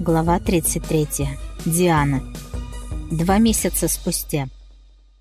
Глава 33. Диана. Два месяца спустя.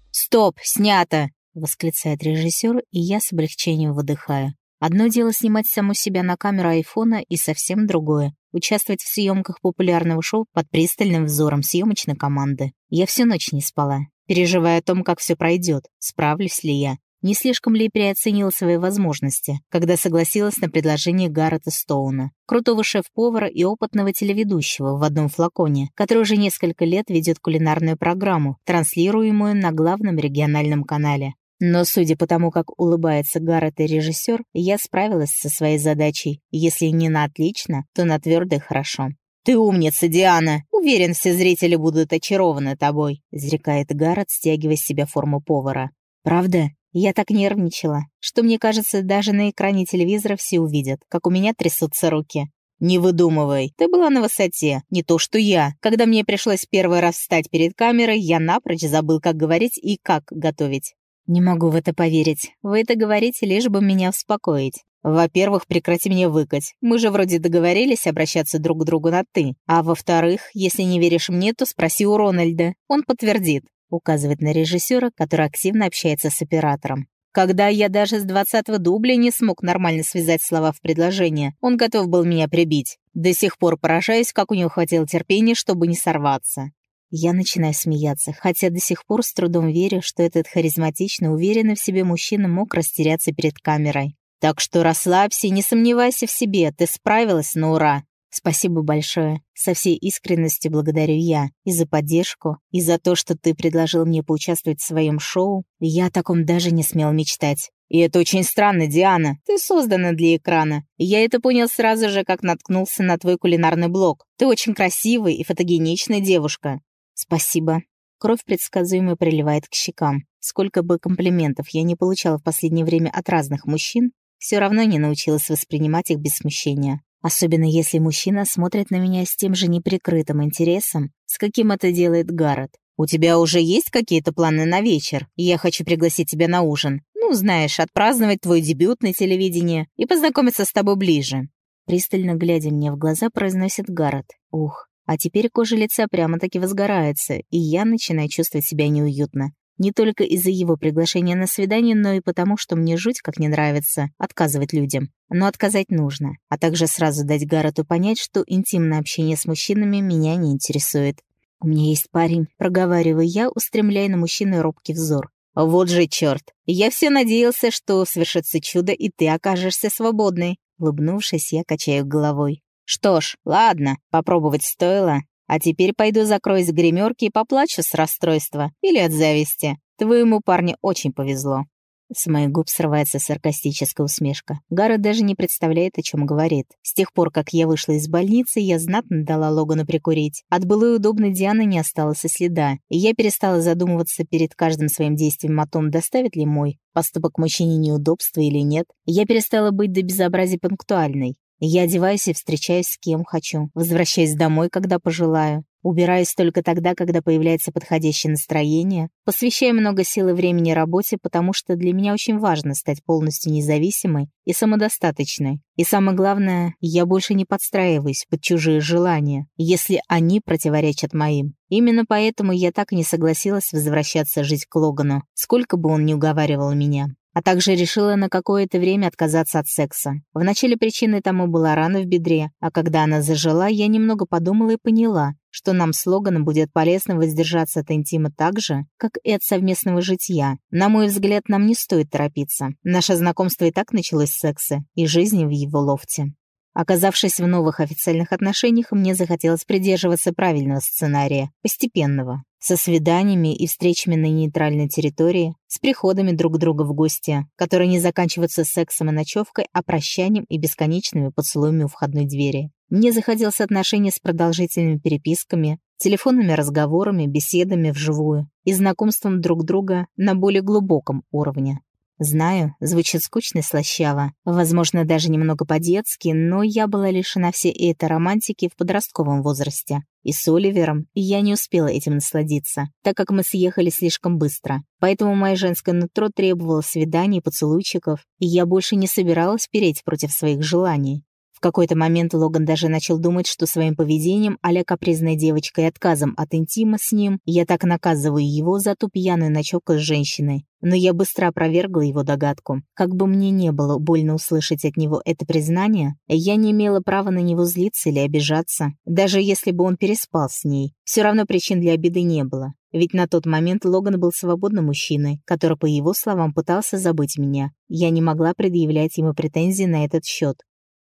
«Стоп! Снято!» — восклицает режиссер, и я с облегчением выдыхаю. Одно дело снимать саму себя на камеру айфона, и совсем другое — участвовать в съемках популярного шоу под пристальным взором съемочной команды. Я всю ночь не спала, переживая о том, как все пройдет, справлюсь ли я. Не слишком ли переоценила свои возможности, когда согласилась на предложение Гаррета Стоуна, крутого шеф-повара и опытного телеведущего в одном флаконе, который уже несколько лет ведет кулинарную программу, транслируемую на главном региональном канале. Но судя по тому, как улыбается Гаррет и режиссер, я справилась со своей задачей. Если не на отлично, то на твердо хорошо. «Ты умница, Диана! Уверен, все зрители будут очарованы тобой», — изрекает Гаррет, стягивая с себя форму повара. «Правда?» Я так нервничала, что, мне кажется, даже на экране телевизора все увидят, как у меня трясутся руки. «Не выдумывай, ты была на высоте, не то что я. Когда мне пришлось первый раз встать перед камерой, я напрочь забыл, как говорить и как готовить». «Не могу в это поверить. Вы это говорите, лишь бы меня успокоить. Во-первых, прекрати мне выкать. Мы же вроде договорились обращаться друг к другу на «ты». А во-вторых, если не веришь мне, то спроси у Рональда. Он подтвердит указывает на режиссера, который активно общается с оператором. Когда я даже с двадцатого дубля не смог нормально связать слова в предложение, он готов был меня прибить. До сих пор поражаюсь, как у него хватило терпения, чтобы не сорваться. Я начинаю смеяться, хотя до сих пор с трудом верю, что этот харизматично уверенный в себе мужчина мог растеряться перед камерой. Так что расслабься не сомневайся в себе, ты справилась на ура. Спасибо большое. Со всей искренностью благодарю я. И за поддержку, и за то, что ты предложил мне поучаствовать в своем шоу. Я о таком даже не смел мечтать. И это очень странно, Диана. Ты создана для экрана. Я это понял сразу же, как наткнулся на твой кулинарный блог. Ты очень красивая и фотогеничная девушка. Спасибо. Кровь предсказуемо приливает к щекам. Сколько бы комплиментов я не получала в последнее время от разных мужчин, все равно не научилась воспринимать их без смущения. Особенно если мужчина смотрит на меня с тем же неприкрытым интересом, с каким это делает Гаррет. «У тебя уже есть какие-то планы на вечер? Я хочу пригласить тебя на ужин. Ну, знаешь, отпраздновать твой дебют на телевидении и познакомиться с тобой ближе». Пристально глядя мне в глаза, произносит Гаррет. «Ух, а теперь кожа лица прямо-таки возгорается, и я начинаю чувствовать себя неуютно. Не только из-за его приглашения на свидание, но и потому, что мне жуть как не нравится отказывать людям. Но отказать нужно, а также сразу дать Гаррету понять, что интимное общение с мужчинами меня не интересует. «У меня есть парень», — проговариваю я, устремляя на мужчину робкий взор. «Вот же черт! Я все надеялся, что свершится чудо, и ты окажешься свободной». Улыбнувшись, я качаю головой. «Что ж, ладно, попробовать стоило. А теперь пойду закроюсь в гримерке и поплачу с расстройства или от зависти. Твоему парню очень повезло». С моих губ срывается саркастическая усмешка. Гара даже не представляет, о чем говорит. С тех пор, как я вышла из больницы, я знатно дала Логану прикурить. От былой удобной Дианы не осталось и следа, и я перестала задумываться перед каждым своим действием о том, доставит ли мой поступок мужчине неудобства или нет. Я перестала быть до безобразия пунктуальной. Я одеваюсь и встречаюсь с кем хочу, возвращаюсь домой, когда пожелаю, убираюсь только тогда, когда появляется подходящее настроение, посвящаю много сил и времени работе, потому что для меня очень важно стать полностью независимой и самодостаточной. И самое главное, я больше не подстраиваюсь под чужие желания, если они противоречат моим. Именно поэтому я так и не согласилась возвращаться жить к Логану, сколько бы он ни уговаривал меня а также решила на какое-то время отказаться от секса. Вначале причиной тому была рана в бедре, а когда она зажила, я немного подумала и поняла, что нам с Логаном будет полезно воздержаться от интима так же, как и от совместного житья. На мой взгляд, нам не стоит торопиться. Наше знакомство и так началось с секса и жизни в его лофте. Оказавшись в новых официальных отношениях, мне захотелось придерживаться правильного сценария, постепенного, со свиданиями и встречами на нейтральной территории, с приходами друг друга в гости, которые не заканчиваются сексом и ночевкой, а прощанием и бесконечными поцелуями у входной двери. Мне захотелось отношения с продолжительными переписками, телефонными разговорами, беседами вживую и знакомством друг друга на более глубоком уровне. Знаю, звучит скучно и слащаво, возможно, даже немного по-детски, но я была лишена всей этой романтики в подростковом возрасте. И с Оливером я не успела этим насладиться, так как мы съехали слишком быстро. Поэтому мое женское нутро требовало свиданий и поцелуйчиков, и я больше не собиралась переть против своих желаний. В какой-то момент Логан даже начал думать, что своим поведением а-ля капризной девочкой и отказом от интима с ним я так наказываю его за ту пьяную ночевку с женщиной. Но я быстро опровергла его догадку. Как бы мне не было больно услышать от него это признание, я не имела права на него злиться или обижаться, даже если бы он переспал с ней. Все равно причин для обиды не было. Ведь на тот момент Логан был свободным мужчиной, который, по его словам, пытался забыть меня. Я не могла предъявлять ему претензии на этот счет.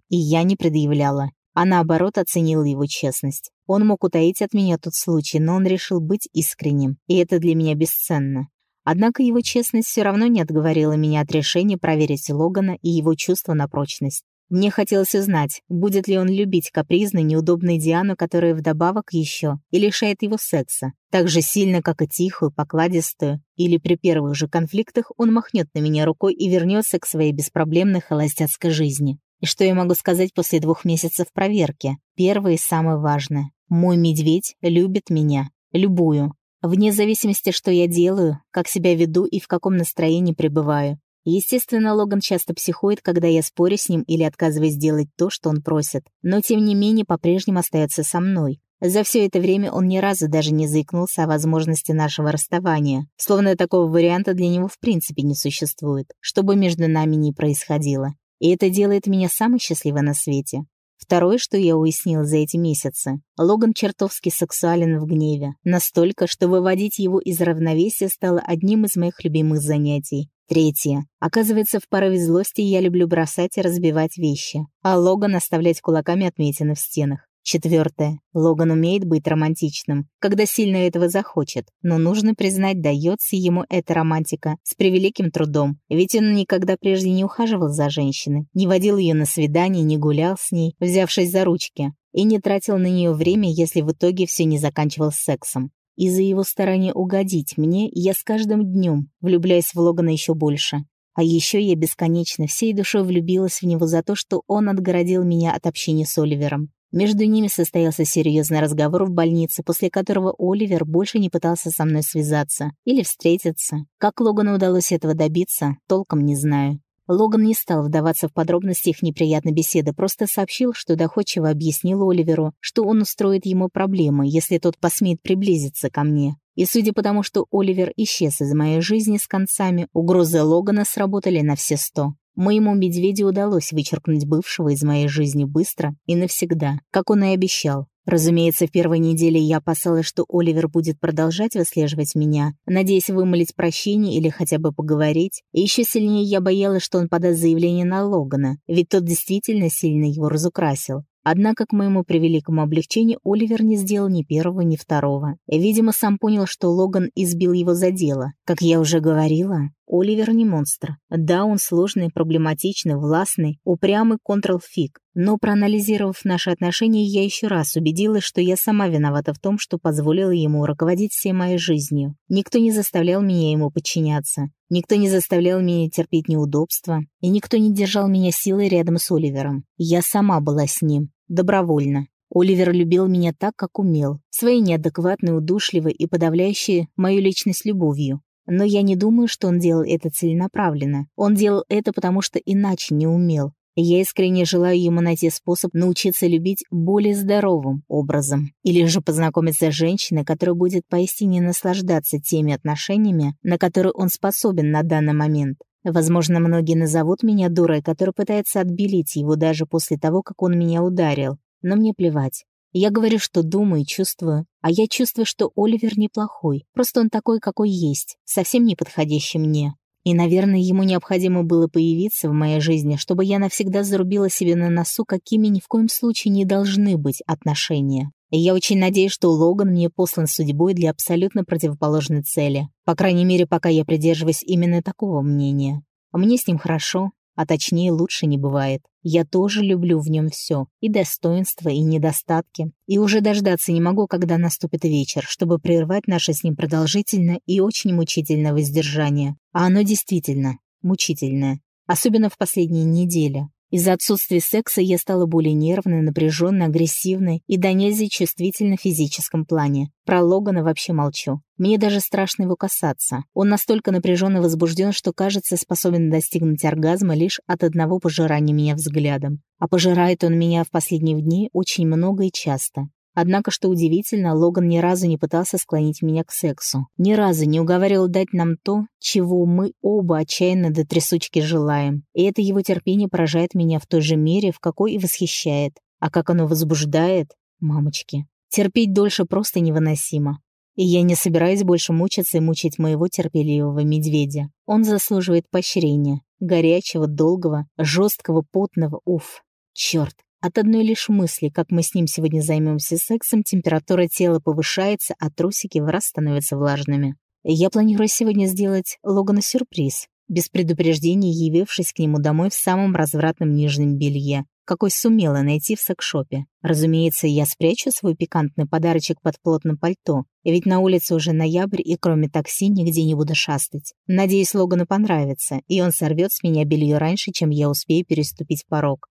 И я не предъявляла, а наоборот оценила его честность. Он мог утаить от меня тот случай, но он решил быть искренним, и это для меня бесценно. Однако его честность все равно не отговорила меня от решения проверить Логана и его чувства на прочность. Мне хотелось узнать, будет ли он любить капризную, неудобную Диану, которая вдобавок еще и лишает его секса, так же сильно, как и тихую, покладистую, или при первых же конфликтах он махнет на меня рукой и вернется к своей беспроблемной холостяцкой жизни. И что я могу сказать после двух месяцев проверки? Первое и самое важное. Мой медведь любит меня. Любую. Вне зависимости, что я делаю, как себя веду и в каком настроении пребываю. Естественно, Логан часто психует, когда я спорю с ним или отказываюсь делать то, что он просит. Но, тем не менее, по-прежнему остается со мной. За все это время он ни разу даже не заикнулся о возможности нашего расставания, словно такого варианта для него в принципе не существует, что бы между нами ни происходило. И это делает меня самой счастливой на свете. Второе, что я уяснил за эти месяцы. Логан чертовски сексуален в гневе. Настолько, что выводить его из равновесия стало одним из моих любимых занятий. Третье. Оказывается, в порыве злости я люблю бросать и разбивать вещи, а Логан оставлять кулаками отметины в стенах. Четвертое. Логан умеет быть романтичным, когда сильно этого захочет, но нужно признать, дается ему эта романтика с превеликим трудом, ведь он никогда прежде не ухаживал за женщиной, не водил ее на свидание, не гулял с ней, взявшись за ручки, и не тратил на нее время, если в итоге все не заканчивал сексом. Из-за его старания угодить мне я с каждым днем влюбляюсь в Логана еще больше. А еще я бесконечно всей душой влюбилась в него за то, что он отгородил меня от общения с Оливером. Между ними состоялся серьезный разговор в больнице, после которого Оливер больше не пытался со мной связаться или встретиться. Как Логану удалось этого добиться, толком не знаю. Логан не стал вдаваться в подробности их неприятной беседы, просто сообщил, что доходчиво объяснил Оливеру, что он устроит ему проблемы, если тот посмеет приблизиться ко мне. И судя по тому, что Оливер исчез из моей жизни с концами, угрозы Логана сработали на все сто. Моему медведю удалось вычеркнуть бывшего из моей жизни быстро и навсегда, как он и обещал. Разумеется, в первой неделе я опасалась, что Оливер будет продолжать выслеживать меня, надеясь вымолить прощение или хотя бы поговорить. И еще сильнее я боялась, что он подаст заявление на Логана, ведь тот действительно сильно его разукрасил. Однако, к моему превеликому облегчению, Оливер не сделал ни первого, ни второго. Видимо, сам понял, что Логан избил его за дело. Как я уже говорила, Оливер не монстр. Да, он сложный, проблематичный, властный, упрямый контрол-фиг. Но проанализировав наши отношения, я еще раз убедилась, что я сама виновата в том, что позволила ему руководить всей моей жизнью. Никто не заставлял меня ему подчиняться. Никто не заставлял меня терпеть неудобства. И никто не держал меня силой рядом с Оливером. Я сама была с ним. Добровольно. Оливер любил меня так, как умел, своей неадекватной, удушливой и подавляющей мою личность любовью. Но я не думаю, что он делал это целенаправленно. Он делал это, потому что иначе не умел. Я искренне желаю ему найти способ научиться любить более здоровым образом. Или же познакомиться с женщиной, которая будет поистине наслаждаться теми отношениями, на которые он способен на данный момент. Возможно, многие назовут меня дурой, которая пытается отбелить его даже после того, как он меня ударил. Но мне плевать. Я говорю, что думаю и чувствую. А я чувствую, что Оливер неплохой. Просто он такой, какой есть. Совсем не подходящий мне. И, наверное, ему необходимо было появиться в моей жизни, чтобы я навсегда зарубила себе на носу, какими ни в коем случае не должны быть отношения. И я очень надеюсь, что Логан мне послан судьбой для абсолютно противоположной цели. По крайней мере, пока я придерживаюсь именно такого мнения. Мне с ним хорошо, а точнее лучше не бывает. Я тоже люблю в нем все, и достоинства, и недостатки. И уже дождаться не могу, когда наступит вечер, чтобы прервать наше с ним продолжительное и очень мучительное воздержание. А оно действительно мучительное. Особенно в последние недели. Из-за отсутствия секса я стала более нервной, напряженной, агрессивной и до нельзя чувствительна в физическом плане. Про Логана вообще молчу. Мне даже страшно его касаться. Он настолько напряжен и возбужден, что кажется способен достигнуть оргазма лишь от одного пожирания меня взглядом. А пожирает он меня в последние дни очень много и часто. Однако, что удивительно, Логан ни разу не пытался склонить меня к сексу. Ни разу не уговаривал дать нам то, чего мы оба отчаянно до трясучки желаем. И это его терпение поражает меня в той же мере, в какой и восхищает. А как оно возбуждает, мамочки. Терпеть дольше просто невыносимо. И я не собираюсь больше мучиться и мучить моего терпеливого медведя. Он заслуживает поощрения. Горячего, долгого, жесткого, потного, уф. Черт, от одной лишь мысли, как мы с ним сегодня займемся сексом, температура тела повышается, а трусики в раз становятся влажными. Я планирую сегодня сделать Логану сюрприз, без предупреждения явившись к нему домой в самом развратном нижнем белье, какой сумела найти в секшопе. Разумеется, я спрячу свой пикантный подарочек под плотным пальто, ведь на улице уже ноябрь, и кроме такси нигде не буду шастать. Надеюсь, Логану понравится, и он сорвет с меня белье раньше, чем я успею переступить порог.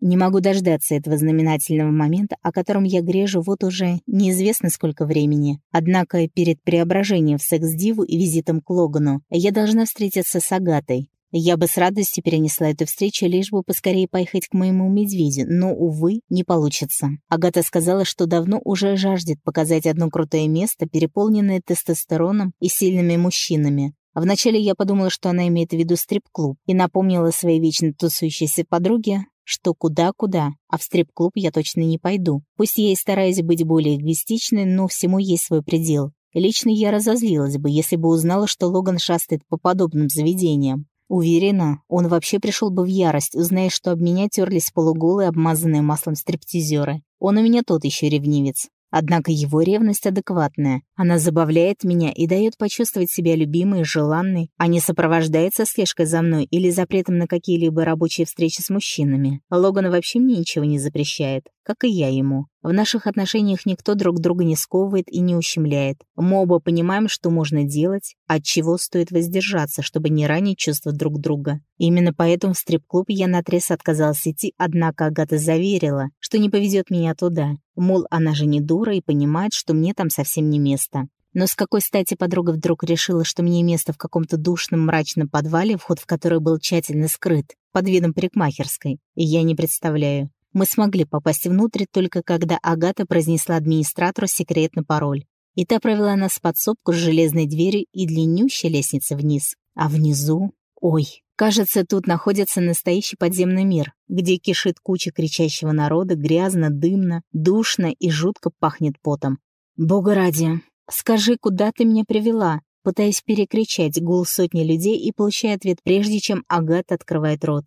Не могу дождаться этого знаменательного момента, о котором я грежу вот уже неизвестно сколько времени. Однако перед преображением в секс-диву и визитом к Логану я должна встретиться с Агатой. Я бы с радостью перенесла эту встречу, лишь бы поскорее поехать к моему медведю, но, увы, не получится. Агата сказала, что давно уже жаждет показать одно крутое место, переполненное тестостероном и сильными мужчинами. Вначале я подумала, что она имеет в виду стрип-клуб, и напомнила своей вечно тусующейся подруге, что куда-куда, а в стрип-клуб я точно не пойду. Пусть я и стараюсь быть более эгоистичной, но всему есть свой предел. Лично я разозлилась бы, если бы узнала, что Логан шастает по подобным заведениям. Уверена, он вообще пришел бы в ярость, узная, что об меня терлись полуголые, обмазанные маслом стриптизеры. Он у меня тот еще ревнивец. Однако его ревность адекватная. Она забавляет меня и дает почувствовать себя любимой желанной, а не сопровождается слежкой за мной или запретом на какие-либо рабочие встречи с мужчинами. Логан вообще мне ничего не запрещает, как и я ему. В наших отношениях никто друг друга не сковывает и не ущемляет. Мы оба понимаем, что можно делать, от чего стоит воздержаться, чтобы не ранить чувства друг друга. Именно поэтому в стрип-клуб я наотрез отказалась идти, однако Агата заверила, что не повезет меня туда. Мол, она же не дура и понимает, что мне там совсем не место. Но с какой стати подруга вдруг решила, что мне место в каком-то душном мрачном подвале, вход в который был тщательно скрыт, под видом парикмахерской, я не представляю. Мы смогли попасть внутрь только когда Агата произнесла администратору секретный пароль. И та провела нас в подсобку с железной дверью и длиннющей лестницей вниз. А внизу... Ой, кажется, тут находится настоящий подземный мир, где кишит куча кричащего народа, грязно, дымно, душно и жутко пахнет потом. Бога ради, скажи, куда ты меня привела? Пытаясь перекричать гул сотни людей и получая ответ, прежде чем Агата открывает рот.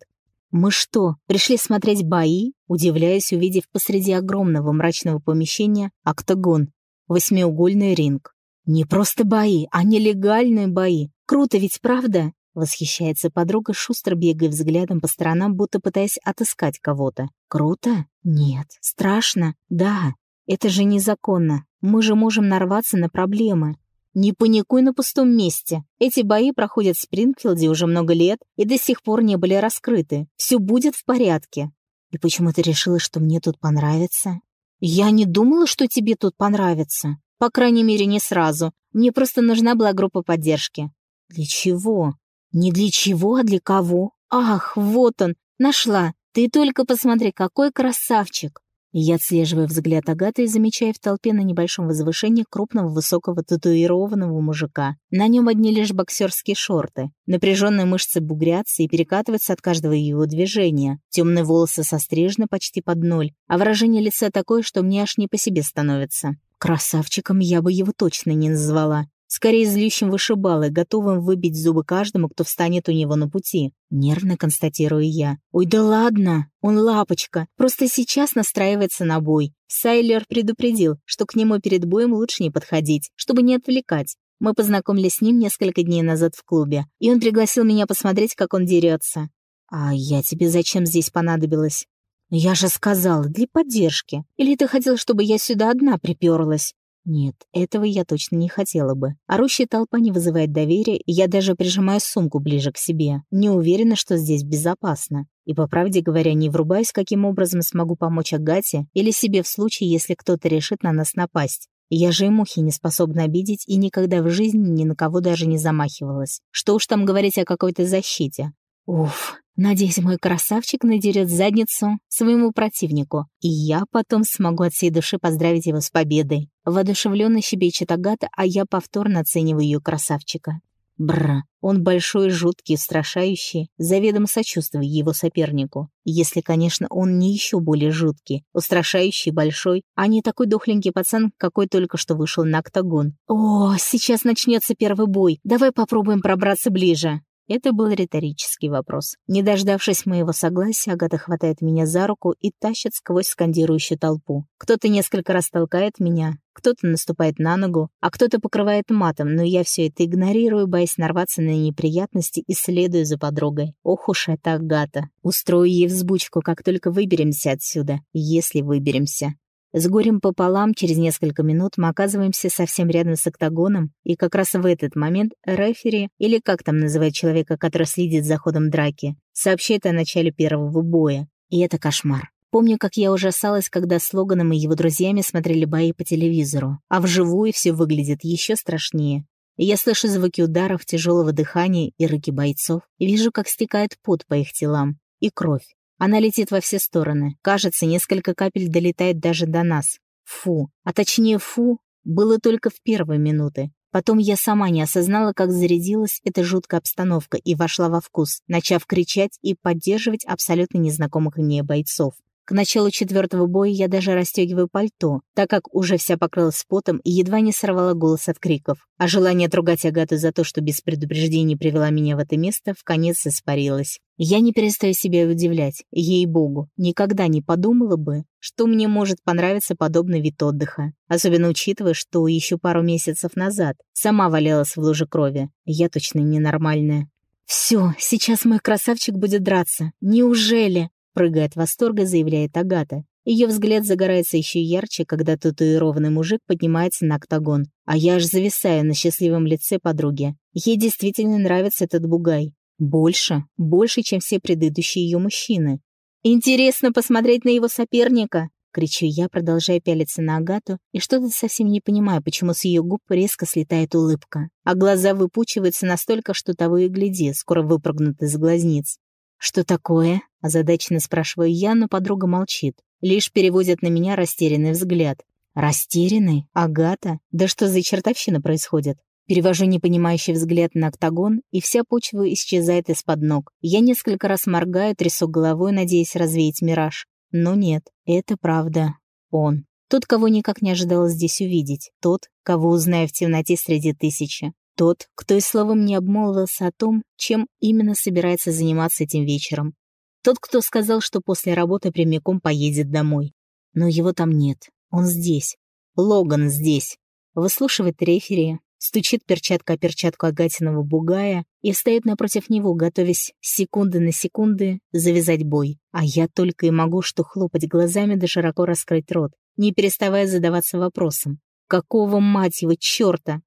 «Мы что, пришли смотреть бои?» Удивляясь, увидев посреди огромного мрачного помещения октагон, восьмиугольный ринг. «Не просто бои, а нелегальные бои. Круто ведь, правда?» Восхищается подруга, шустро бегая взглядом по сторонам, будто пытаясь отыскать кого-то. «Круто? Нет. Страшно? Да. Это же незаконно. Мы же можем нарваться на проблемы. Не паникуй на пустом месте. Эти бои проходят в Спрингфилде уже много лет и до сих пор не были раскрыты. Все будет в порядке. И почему ты решила, что мне тут понравится? Я не думала, что тебе тут понравится. По крайней мере, не сразу. Мне просто нужна была группа поддержки. Для чего? Не для чего, а для кого? Ах, вот он, нашла. Ты только посмотри, какой красавчик. Я отслеживаю взгляд Агаты и замечаю в толпе на небольшом возвышении крупного высокого татуированного мужика. На нем одни лишь боксерские шорты. Напряженные мышцы бугрятся и перекатываются от каждого его движения. Темные волосы сострижены почти под ноль, а выражение лица такое, что мне аж не по себе становится. Красавчиком я бы его точно не назвала. Скорее злющим вышибалой, готовым выбить зубы каждому, кто встанет у него на пути. Нервно констатирую я. «Ой, да ладно! Он лапочка! Просто сейчас настраивается на бой. Сайлер предупредил, что к нему перед боем лучше не подходить, чтобы не отвлекать. Мы познакомились с ним несколько дней назад в клубе, и он пригласил меня посмотреть, как он дерется. «А я тебе зачем здесь понадобилась?» «Я же сказала, для поддержки. Или ты хотел, чтобы я сюда одна приперлась?» Нет, этого я точно не хотела бы. Орущая толпа не вызывает доверия, и я даже прижимаю сумку ближе к себе. Не уверена, что здесь безопасно. И, по правде говоря, не врубаюсь, каким образом смогу помочь Агате или себе в случае, если кто-то решит на нас напасть. Я же и мухи не способна обидеть и никогда в жизни ни на кого даже не замахивалась. Что уж там говорить о какой-то защите. Уф, надеюсь, мой красавчик надерет задницу своему противнику, и я потом смогу от всей души поздравить его с победой. Воодушевленно щебечет Агата, а я повторно оцениваю ее красавчика. Бра, он большой, жуткий, устрашающий, заведомо сочувствую его сопернику. Если, конечно, он не еще более жуткий, устрашающий, большой, а не такой дохленький пацан, какой только что вышел на октагон. О, сейчас начнется первый бой, давай попробуем пробраться ближе. Это был риторический вопрос. Не дождавшись моего согласия, Агата хватает меня за руку и тащит сквозь скандирующую толпу. Кто-то несколько раз толкает меня, кто-то наступает на ногу, а кто-то покрывает матом, но я все это игнорирую, боясь нарваться на неприятности и следую за подругой. Ох уж это Агата. Устрою ей взбучку, как только выберемся отсюда, если выберемся. С горем пополам, через несколько минут мы оказываемся совсем рядом с октагоном, и как раз в этот момент рефери, или как там называть человека, который следит за ходом драки, сообщает о начале первого боя. И это кошмар. Помню, как я ужасалась, когда с Логаном и его друзьями смотрели бои по телевизору, а вживую все выглядит еще страшнее. Я слышу звуки ударов, тяжелого дыхания и рыки бойцов, вижу, как стекает пот по их телам, и кровь. Она летит во все стороны. Кажется, несколько капель долетает даже до нас. Фу. А точнее, фу было только в первые минуты. Потом я сама не осознала, как зарядилась эта жуткая обстановка и вошла во вкус, начав кричать и поддерживать абсолютно незнакомых мне бойцов. К началу четвертого боя я даже расстегиваю пальто, так как уже вся покрылась потом и едва не сорвала голос от криков. А желание отругать Агату за то, что без предупреждения привела меня в это место, в конец испарилось. Я не перестаю себя удивлять, ей-богу, никогда не подумала бы, что мне может понравиться подобный вид отдыха. Особенно учитывая, что еще пару месяцев назад сама валялась в луже крови. Я точно ненормальная. «Все, сейчас мой красавчик будет драться. Неужели?» Прыгая от восторга, заявляет Агата. Ее взгляд загорается еще ярче, когда татуированный мужик поднимается на октагон. А я аж зависаю на счастливом лице подруги. Ей действительно нравится этот бугай. Больше, больше, чем все предыдущие ее мужчины. «Интересно посмотреть на его соперника!» Кричу я, продолжая пялиться на Агату, и что-то совсем не понимаю, почему с ее губ резко слетает улыбка, а глаза выпучиваются настолько, что того и гляди, скоро выпрыгнут из глазниц. «Что такое?» — озадаченно спрашиваю я, но подруга молчит. Лишь переводит на меня растерянный взгляд. «Растерянный? Агата? Да что за чертовщина происходит?» Перевожу непонимающий взгляд на октагон, и вся почва исчезает из-под ног. Я несколько раз моргаю, трясу головой, надеясь развеять мираж. Но нет, это правда. Он. Тот, кого никак не ожидала здесь увидеть. Тот, кого узнаю в темноте среди тысячи. Тот, кто и словом не обмолвился о том, чем именно собирается заниматься этим вечером. Тот, кто сказал, что после работы прямиком поедет домой. Но его там нет. Он здесь. Логан здесь. Выслушивает рефери, стучит перчатка о перчатку Агатиного бугая и встает напротив него, готовясь секунды на секунды завязать бой. А я только и могу что хлопать глазами да широко раскрыть рот, не переставая задаваться вопросом. Какого, мать его, черта,